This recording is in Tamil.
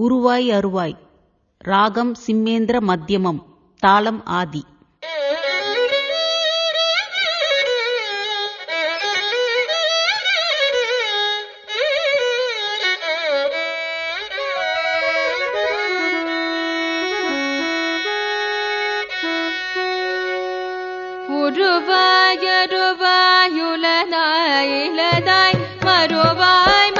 உருவாய் அருவாய். ராகம் சிம்மேந்திர மத்தியமம். தாளம் ஆதி. உருவாய் அருவாய் உலதாய் இலதாய் மறுவாய்